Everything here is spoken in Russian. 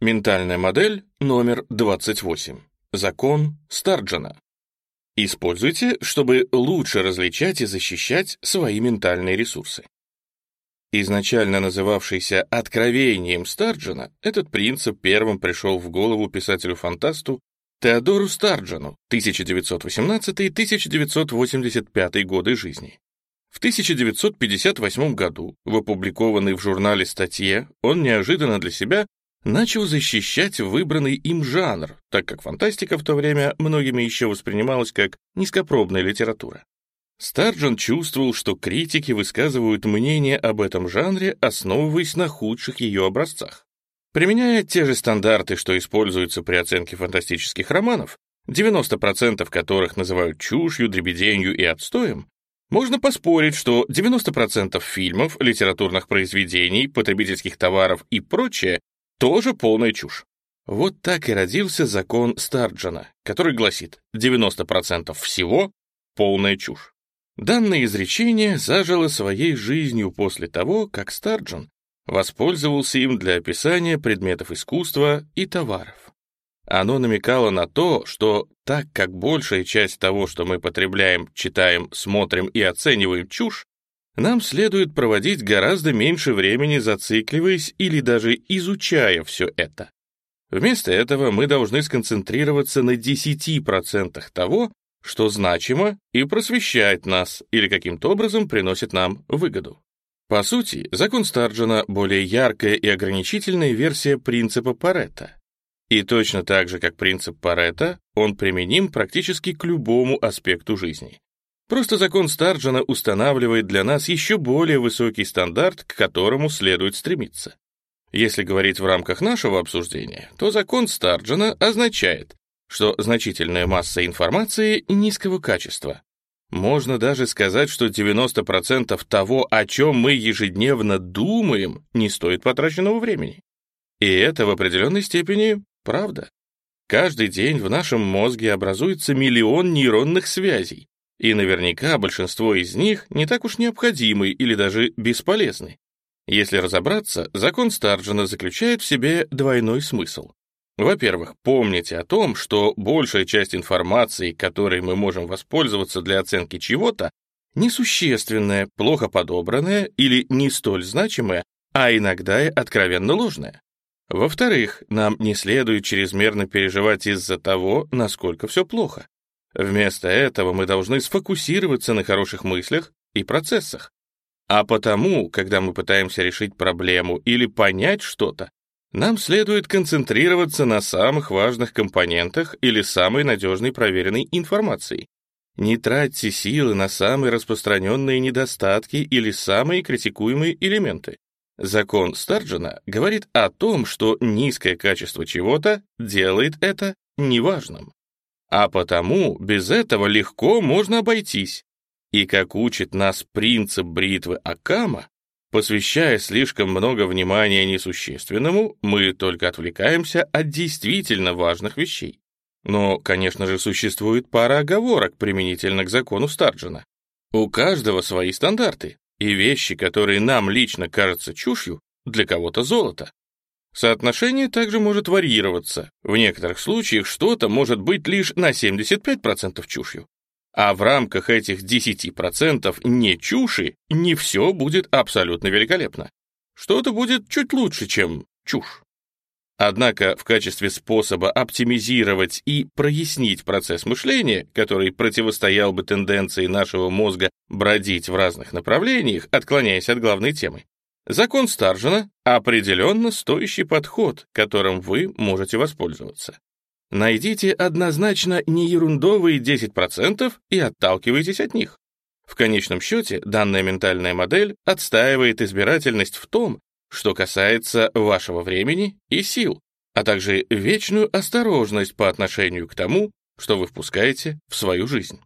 Ментальная модель номер 28. Закон Старджена. Используйте, чтобы лучше различать и защищать свои ментальные ресурсы. Изначально называвшийся «откровением Старджена», этот принцип первым пришел в голову писателю-фантасту Теодору Старджену 1918-1985 годы жизни. В 1958 году, в опубликованной в журнале статье, он неожиданно для себя начал защищать выбранный им жанр, так как фантастика в то время многими еще воспринималась как низкопробная литература. Старджен чувствовал, что критики высказывают мнение об этом жанре, основываясь на худших ее образцах. Применяя те же стандарты, что используются при оценке фантастических романов, 90% которых называют чушью, дребеденью и отстоем, можно поспорить, что 90% фильмов, литературных произведений, потребительских товаров и прочее тоже полная чушь. Вот так и родился закон Старджена, который гласит 90% всего — полная чушь. Данное изречение зажило своей жизнью после того, как Старджен воспользовался им для описания предметов искусства и товаров. Оно намекало на то, что так как большая часть того, что мы потребляем, читаем, смотрим и оцениваем чушь, нам следует проводить гораздо меньше времени зацикливаясь или даже изучая все это. Вместо этого мы должны сконцентрироваться на 10% того, что значимо и просвещает нас или каким-то образом приносит нам выгоду. По сути, закон Старджена — более яркая и ограничительная версия принципа Паретта. И точно так же, как принцип Паретта, он применим практически к любому аспекту жизни. Просто закон Старджена устанавливает для нас еще более высокий стандарт, к которому следует стремиться. Если говорить в рамках нашего обсуждения, то закон Старджена означает, что значительная масса информации низкого качества. Можно даже сказать, что 90% того, о чем мы ежедневно думаем, не стоит потраченного времени. И это в определенной степени правда. Каждый день в нашем мозге образуется миллион нейронных связей, и наверняка большинство из них не так уж необходимы или даже бесполезны. Если разобраться, закон Старджена заключает в себе двойной смысл. Во-первых, помните о том, что большая часть информации, которой мы можем воспользоваться для оценки чего-то, несущественная, плохо подобранная или не столь значимая, а иногда и откровенно ложная. Во-вторых, нам не следует чрезмерно переживать из-за того, насколько все плохо. Вместо этого мы должны сфокусироваться на хороших мыслях и процессах. А потому, когда мы пытаемся решить проблему или понять что-то, нам следует концентрироваться на самых важных компонентах или самой надежной проверенной информации. Не тратьте силы на самые распространенные недостатки или самые критикуемые элементы. Закон Старджена говорит о том, что низкое качество чего-то делает это неважным. А потому без этого легко можно обойтись. И как учит нас принцип бритвы Акама, посвящая слишком много внимания несущественному, мы только отвлекаемся от действительно важных вещей. Но, конечно же, существует пара оговорок применительно к закону Старджена. У каждого свои стандарты, и вещи, которые нам лично кажутся чушью, для кого-то золото. Соотношение также может варьироваться. В некоторых случаях что-то может быть лишь на 75% чушью. А в рамках этих 10% не чуши не все будет абсолютно великолепно. Что-то будет чуть лучше, чем чушь. Однако в качестве способа оптимизировать и прояснить процесс мышления, который противостоял бы тенденции нашего мозга бродить в разных направлениях, отклоняясь от главной темы, Закон Старжена — определенно стоящий подход, которым вы можете воспользоваться. Найдите однозначно не ерундовые 10% и отталкивайтесь от них. В конечном счете, данная ментальная модель отстаивает избирательность в том, что касается вашего времени и сил, а также вечную осторожность по отношению к тому, что вы впускаете в свою жизнь.